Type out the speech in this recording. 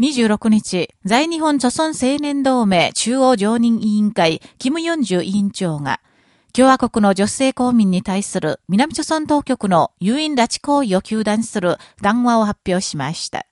26日、在日本朝村青年同盟中央常任委員会、キム・ヨンジュ委員長が、共和国の女性公民に対する南朝村当局の誘引拉致行為を求断する談話を発表しました。